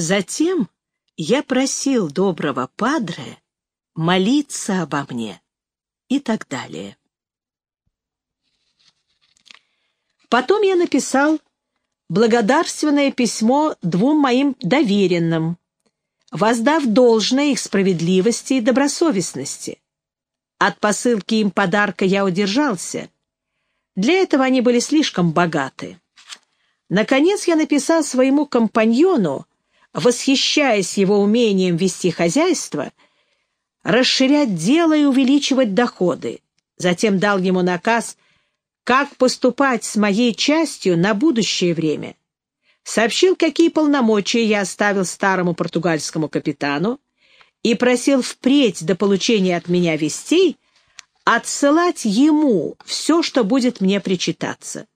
Затем я просил доброго падре молиться обо мне и так далее. Потом я написал благодарственное письмо двум моим доверенным, воздав должное их справедливости и добросовестности. От посылки им подарка я удержался. Для этого они были слишком богаты. Наконец я написал своему компаньону, восхищаясь его умением вести хозяйство, расширять дело и увеличивать доходы. Затем дал ему наказ, как поступать с моей частью на будущее время. Сообщил, какие полномочия я оставил старому португальскому капитану, и просил впредь до получения от меня вестей отсылать ему все, что будет мне причитаться.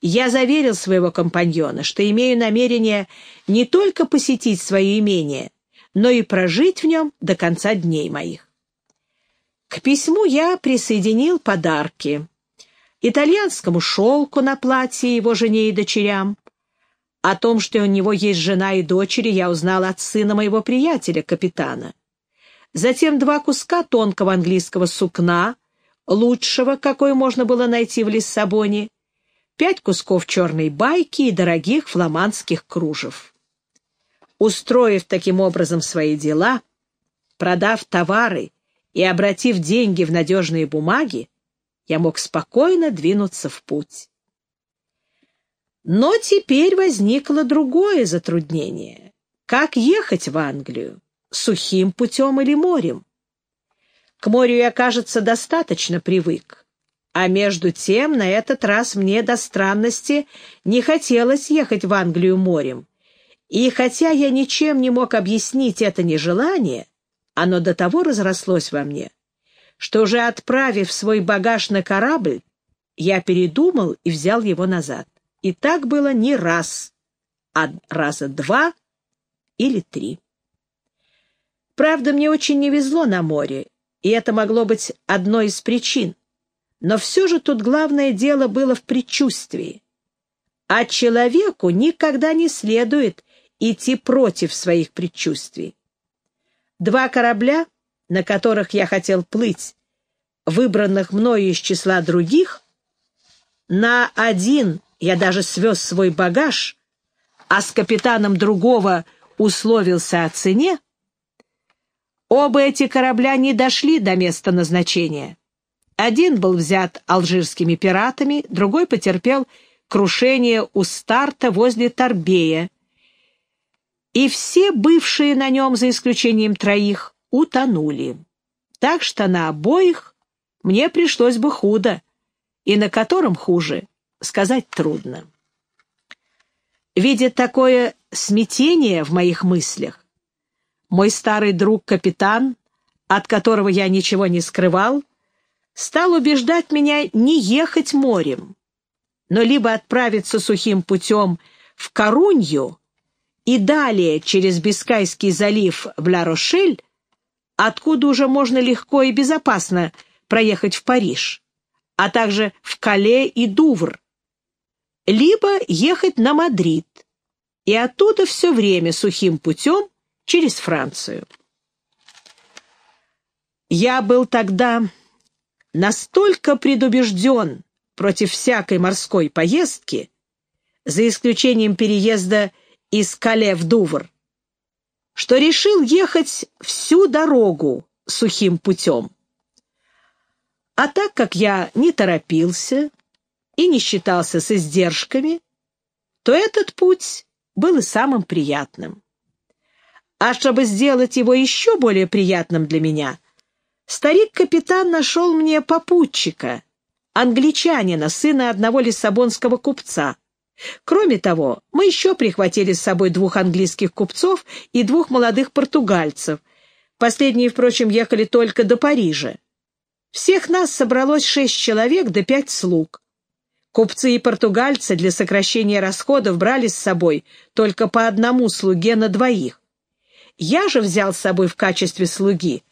Я заверил своего компаньона, что имею намерение не только посетить свое имение, но и прожить в нем до конца дней моих. К письму я присоединил подарки. Итальянскому шелку на платье его жене и дочерям. О том, что у него есть жена и дочери, я узнал от сына моего приятеля, капитана. Затем два куска тонкого английского сукна, лучшего, какой можно было найти в Лиссабоне, пять кусков черной байки и дорогих фламандских кружев. Устроив таким образом свои дела, продав товары и обратив деньги в надежные бумаги, я мог спокойно двинуться в путь. Но теперь возникло другое затруднение. Как ехать в Англию? Сухим путем или морем? К морю я, кажется, достаточно привык. А между тем, на этот раз мне до странности не хотелось ехать в Англию морем. И хотя я ничем не мог объяснить это нежелание, оно до того разрослось во мне, что уже отправив свой багаж на корабль, я передумал и взял его назад. И так было не раз, а раза два или три. Правда, мне очень не везло на море, и это могло быть одной из причин. Но все же тут главное дело было в предчувствии. А человеку никогда не следует идти против своих предчувствий. Два корабля, на которых я хотел плыть, выбранных мною из числа других, на один я даже свез свой багаж, а с капитаном другого условился о цене, оба эти корабля не дошли до места назначения. Один был взят алжирскими пиратами, другой потерпел крушение у старта возле Торбея. И все бывшие на нем, за исключением троих, утонули. Так что на обоих мне пришлось бы худо, и на котором хуже, сказать трудно. Видя такое смятение в моих мыслях, мой старый друг-капитан, от которого я ничего не скрывал, стал убеждать меня не ехать морем, но либо отправиться сухим путем в Корунью и далее через Бискайский залив в Ла-Рошель, откуда уже можно легко и безопасно проехать в Париж, а также в Кале и Дувр, либо ехать на Мадрид и оттуда все время сухим путем через Францию. Я был тогда настолько предубежден против всякой морской поездки, за исключением переезда из Кале в Дувр, что решил ехать всю дорогу сухим путем. А так как я не торопился и не считался с издержками, то этот путь был и самым приятным. А чтобы сделать его еще более приятным для меня, Старик-капитан нашел мне попутчика, англичанина, сына одного лиссабонского купца. Кроме того, мы еще прихватили с собой двух английских купцов и двух молодых португальцев. Последние, впрочем, ехали только до Парижа. Всех нас собралось шесть человек да пять слуг. Купцы и португальцы для сокращения расходов брали с собой только по одному слуге на двоих. Я же взял с собой в качестве слуги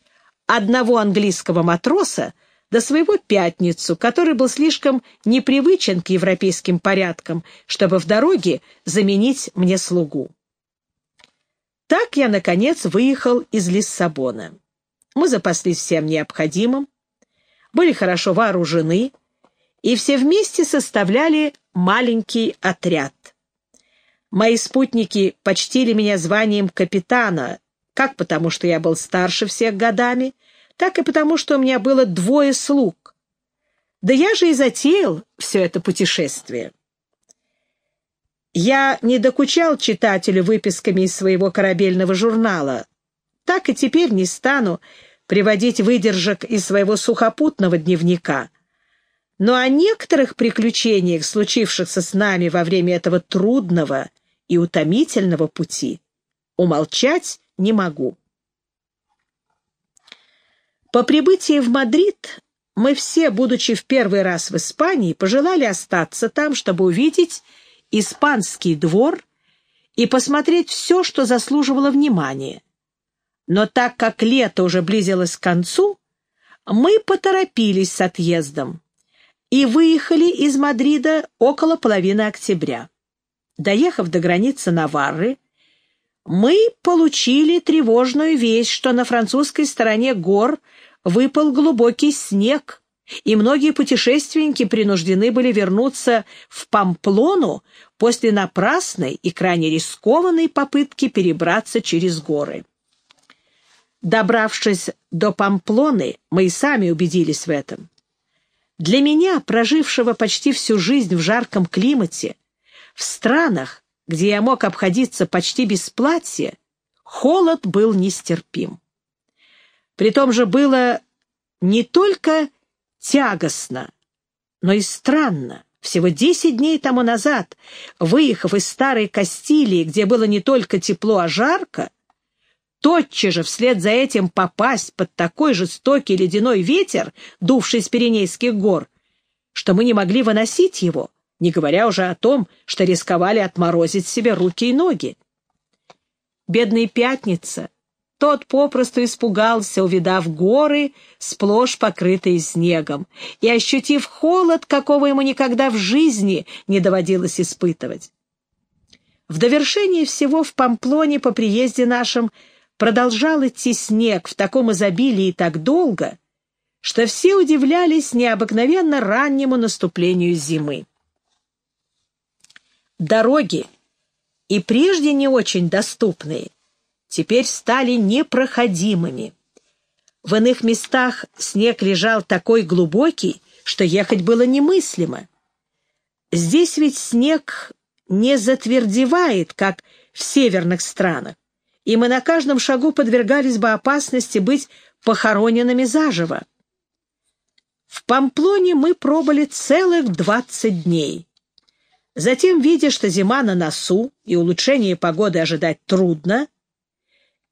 одного английского матроса до своего пятницу, который был слишком непривычен к европейским порядкам, чтобы в дороге заменить мне слугу. Так я, наконец, выехал из Лиссабона. Мы запаслись всем необходимым, были хорошо вооружены и все вместе составляли маленький отряд. Мои спутники почтили меня званием капитана, как потому, что я был старше всех годами, так и потому, что у меня было двое слуг. Да я же и затеял все это путешествие. Я не докучал читателю выписками из своего корабельного журнала. Так и теперь не стану приводить выдержек из своего сухопутного дневника. Но о некоторых приключениях, случившихся с нами во время этого трудного и утомительного пути, умолчать не могу. По прибытии в Мадрид мы все, будучи в первый раз в Испании, пожелали остаться там, чтобы увидеть испанский двор и посмотреть все, что заслуживало внимания. Но так как лето уже близилось к концу, мы поторопились с отъездом и выехали из Мадрида около половины октября. Доехав до границы Наварры, мы получили тревожную весть, что на французской стороне гор выпал глубокий снег, и многие путешественники принуждены были вернуться в Памплону после напрасной и крайне рискованной попытки перебраться через горы. Добравшись до Памплоны, мы и сами убедились в этом. Для меня, прожившего почти всю жизнь в жарком климате, в странах, где я мог обходиться почти без платья, холод был нестерпим. При том же было не только тягостно, но и странно. Всего десять дней тому назад, выехав из старой Кастилии, где было не только тепло, а жарко, тотчас же вслед за этим попасть под такой жестокий ледяной ветер, дувший с Пиренейских гор, что мы не могли выносить его, не говоря уже о том, что рисковали отморозить себе руки и ноги. Бедная Пятница тот попросту испугался, увидав горы, сплошь покрытые снегом, и ощутив холод, какого ему никогда в жизни не доводилось испытывать. В довершение всего в Памплоне по приезде нашем продолжал идти снег в таком изобилии так долго, что все удивлялись необыкновенно раннему наступлению зимы. Дороги, и прежде не очень доступные, теперь стали непроходимыми. В иных местах снег лежал такой глубокий, что ехать было немыслимо. Здесь ведь снег не затвердевает, как в северных странах, и мы на каждом шагу подвергались бы опасности быть похороненными заживо. В Памплоне мы пробыли целых двадцать дней. Затем, видя, что зима на носу и улучшение погоды ожидать трудно,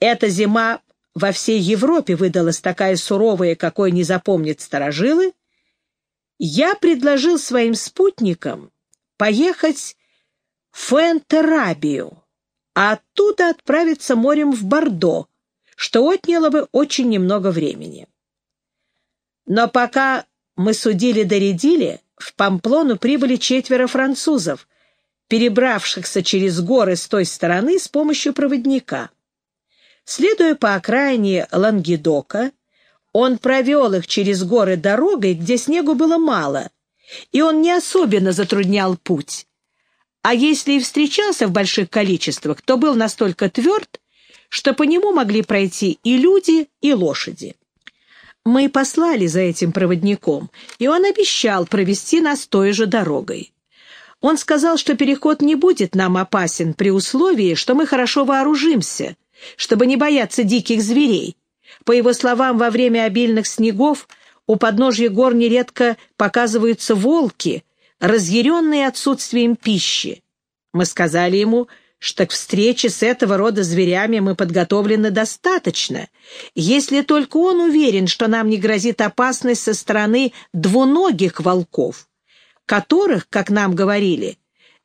эта зима во всей Европе выдалась такая суровая, какой не запомнит старожилы, я предложил своим спутникам поехать в Фуэнтерабию, а оттуда отправиться морем в Бордо, что отняло бы очень немного времени. Но пока мы судили-доредили, в Памплону прибыли четверо французов, перебравшихся через горы с той стороны с помощью проводника. Следуя по окраине Лангедока, он провел их через горы дорогой, где снегу было мало, и он не особенно затруднял путь. А если и встречался в больших количествах, то был настолько тверд, что по нему могли пройти и люди, и лошади. Мы послали за этим проводником, и он обещал провести нас той же дорогой. Он сказал, что переход не будет нам опасен при условии, что мы хорошо вооружимся — чтобы не бояться диких зверей. По его словам, во время обильных снегов у подножья гор нередко показываются волки, разъяренные отсутствием пищи. Мы сказали ему, что к встрече с этого рода зверями мы подготовлены достаточно, если только он уверен, что нам не грозит опасность со стороны двуногих волков, которых, как нам говорили,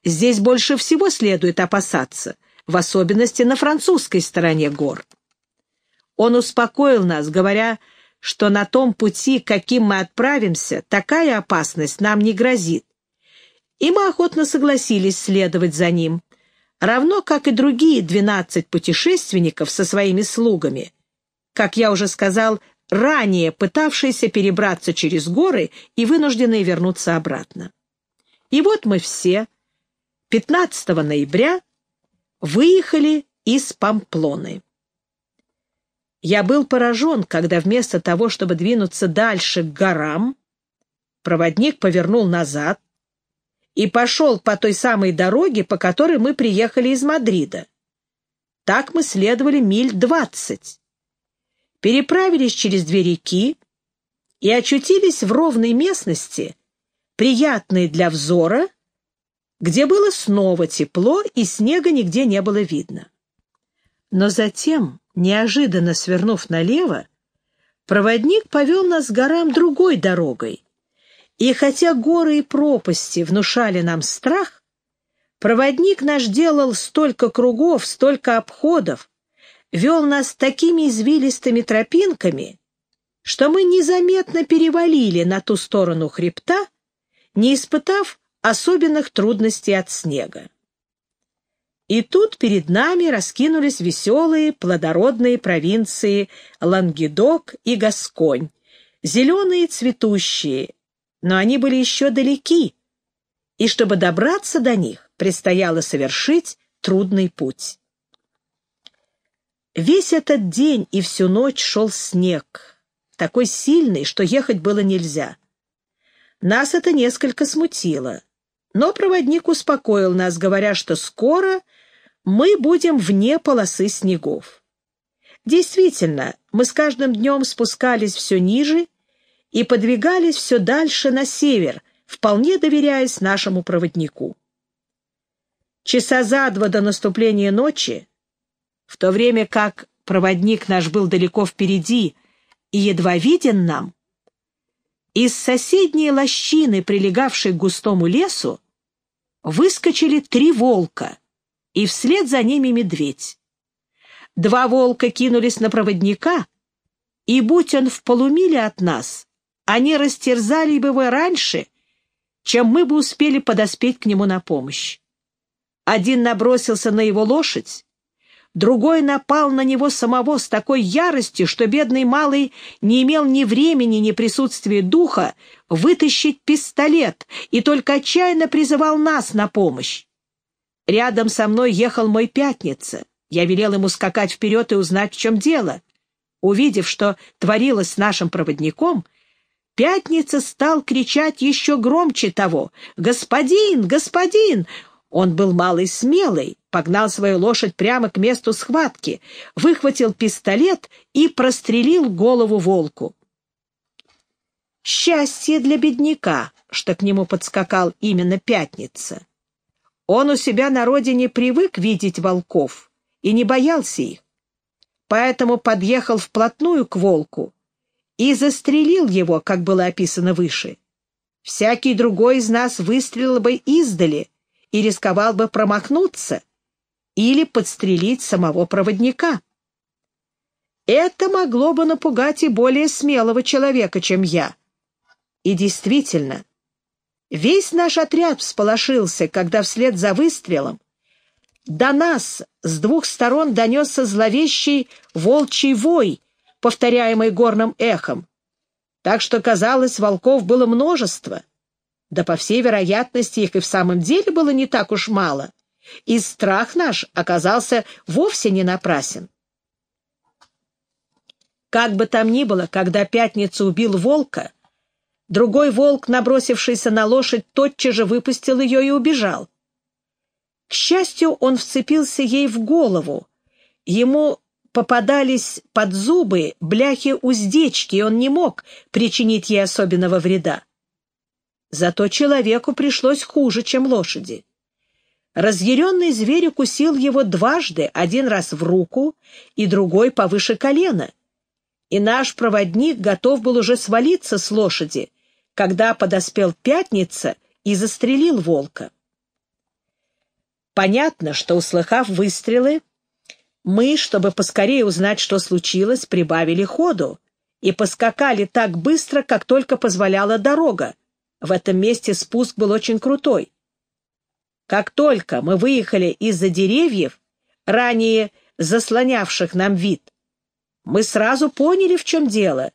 здесь больше всего следует опасаться, в особенности на французской стороне гор. Он успокоил нас, говоря, что на том пути, каким мы отправимся, такая опасность нам не грозит. И мы охотно согласились следовать за ним, равно как и другие двенадцать путешественников со своими слугами, как я уже сказал, ранее пытавшиеся перебраться через горы и вынужденные вернуться обратно. И вот мы все 15 ноября выехали из Памплоны. Я был поражен, когда вместо того, чтобы двинуться дальше к горам, проводник повернул назад и пошел по той самой дороге, по которой мы приехали из Мадрида. Так мы следовали миль двадцать. Переправились через две реки и очутились в ровной местности, приятной для взора, где было снова тепло и снега нигде не было видно. Но затем, неожиданно свернув налево, проводник повел нас к горам другой дорогой, и хотя горы и пропасти внушали нам страх, проводник наш делал столько кругов, столько обходов, вел нас такими извилистыми тропинками, что мы незаметно перевалили на ту сторону хребта, не испытав особенных трудностей от снега. И тут перед нами раскинулись веселые плодородные провинции Лангедок и Гасконь, зеленые цветущие, но они были еще далеки, и чтобы добраться до них, предстояло совершить трудный путь. Весь этот день и всю ночь шел снег, такой сильный, что ехать было нельзя. Нас это несколько смутило, но проводник успокоил нас, говоря, что скоро мы будем вне полосы снегов. Действительно, мы с каждым днем спускались все ниже и подвигались все дальше на север, вполне доверяясь нашему проводнику. Часа за два до наступления ночи, в то время как проводник наш был далеко впереди и едва виден нам, из соседней лощины, прилегавшей к густому лесу, выскочили три волка, и вслед за ними медведь. Два волка кинулись на проводника, и, будь он в полумиле от нас, они растерзали бы его раньше, чем мы бы успели подоспеть к нему на помощь. Один набросился на его лошадь, другой напал на него самого с такой яростью, что бедный малый не имел ни времени, ни присутствия духа вытащить пистолет и только отчаянно призывал нас на помощь. Рядом со мной ехал мой пятница. Я велел ему скакать вперед и узнать, в чем дело. Увидев, что творилось с нашим проводником, Пятница стал кричать еще громче того. «Господин! Господин!» Он был малый смелый, погнал свою лошадь прямо к месту схватки, выхватил пистолет и прострелил голову волку. Счастье для бедняка, что к нему подскакал именно Пятница. Он у себя на родине привык видеть волков и не боялся их, поэтому подъехал вплотную к волку и застрелил его, как было описано выше. Всякий другой из нас выстрелил бы издали и рисковал бы промахнуться или подстрелить самого проводника. Это могло бы напугать и более смелого человека, чем я. И действительно, весь наш отряд всполошился, когда вслед за выстрелом до нас с двух сторон донесся зловещий волчий вой, повторяемый горным эхом. Так что, казалось, волков было множество. Да, по всей вероятности, их и в самом деле было не так уж мало. И страх наш оказался вовсе не напрасен. Как бы там ни было, когда Пятница убил волка, другой волк, набросившийся на лошадь, тотчас же выпустил ее и убежал. К счастью, он вцепился ей в голову. Ему попадались под зубы бляхи-уздечки, и он не мог причинить ей особенного вреда. Зато человеку пришлось хуже, чем лошади. Разъяренный зверь укусил его дважды, один раз в руку и другой повыше колена. И наш проводник готов был уже свалиться с лошади, когда подоспел пятница и застрелил волка. Понятно, что, услыхав выстрелы, мы, чтобы поскорее узнать, что случилось, прибавили ходу и поскакали так быстро, как только позволяла дорога. В этом месте спуск был очень крутой. Как только мы выехали из-за деревьев, ранее заслонявших нам вид, мы сразу поняли, в чем дело,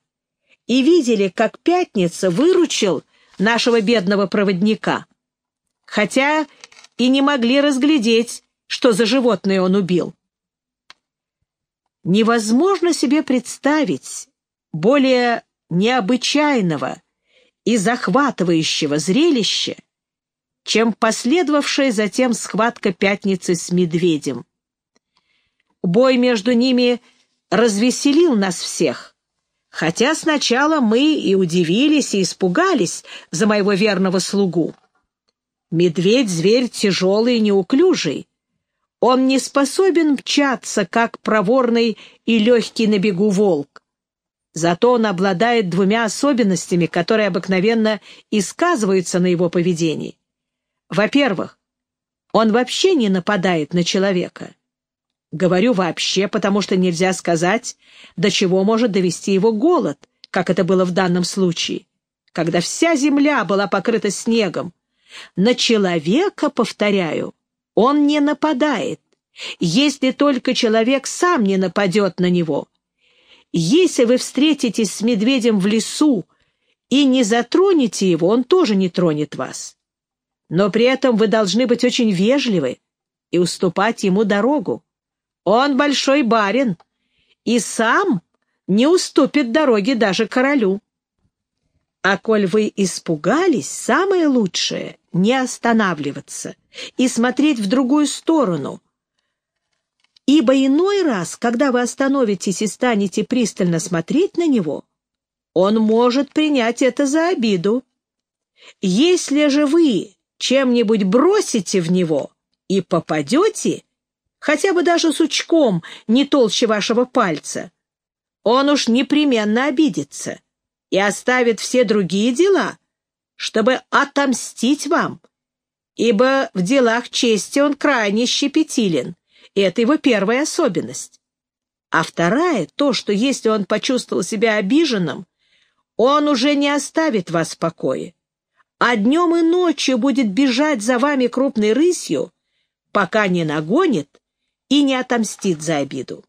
и видели, как Пятница выручил нашего бедного проводника. Хотя и не могли разглядеть, что за животное он убил. Невозможно себе представить более необычайного и захватывающего зрелища, чем последовавшая затем схватка пятницы с медведем. Бой между ними развеселил нас всех, хотя сначала мы и удивились, и испугались за моего верного слугу. Медведь — зверь тяжелый и неуклюжий. Он не способен мчаться, как проворный и легкий на бегу волк. Зато он обладает двумя особенностями, которые обыкновенно и сказываются на его поведении. Во-первых, он вообще не нападает на человека. Говорю «вообще», потому что нельзя сказать, до чего может довести его голод, как это было в данном случае, когда вся земля была покрыта снегом, на человека, повторяю, он не нападает, если только человек сам не нападет на него. Если вы встретитесь с медведем в лесу и не затронете его, он тоже не тронет вас. Но при этом вы должны быть очень вежливы и уступать ему дорогу. Он большой барин и сам не уступит дороги даже королю. А коль вы испугались, самое лучшее — не останавливаться и смотреть в другую сторону. Ибо иной раз, когда вы остановитесь и станете пристально смотреть на него, он может принять это за обиду. Если же вы чем-нибудь бросите в него и попадете, хотя бы даже сучком не толще вашего пальца, он уж непременно обидится и оставит все другие дела, чтобы отомстить вам, ибо в делах чести он крайне щепетилен, и это его первая особенность. А вторая — то, что если он почувствовал себя обиженным, он уже не оставит вас в покое, а днем и ночью будет бежать за вами крупной рысью, пока не нагонит и не отомстит за обиду.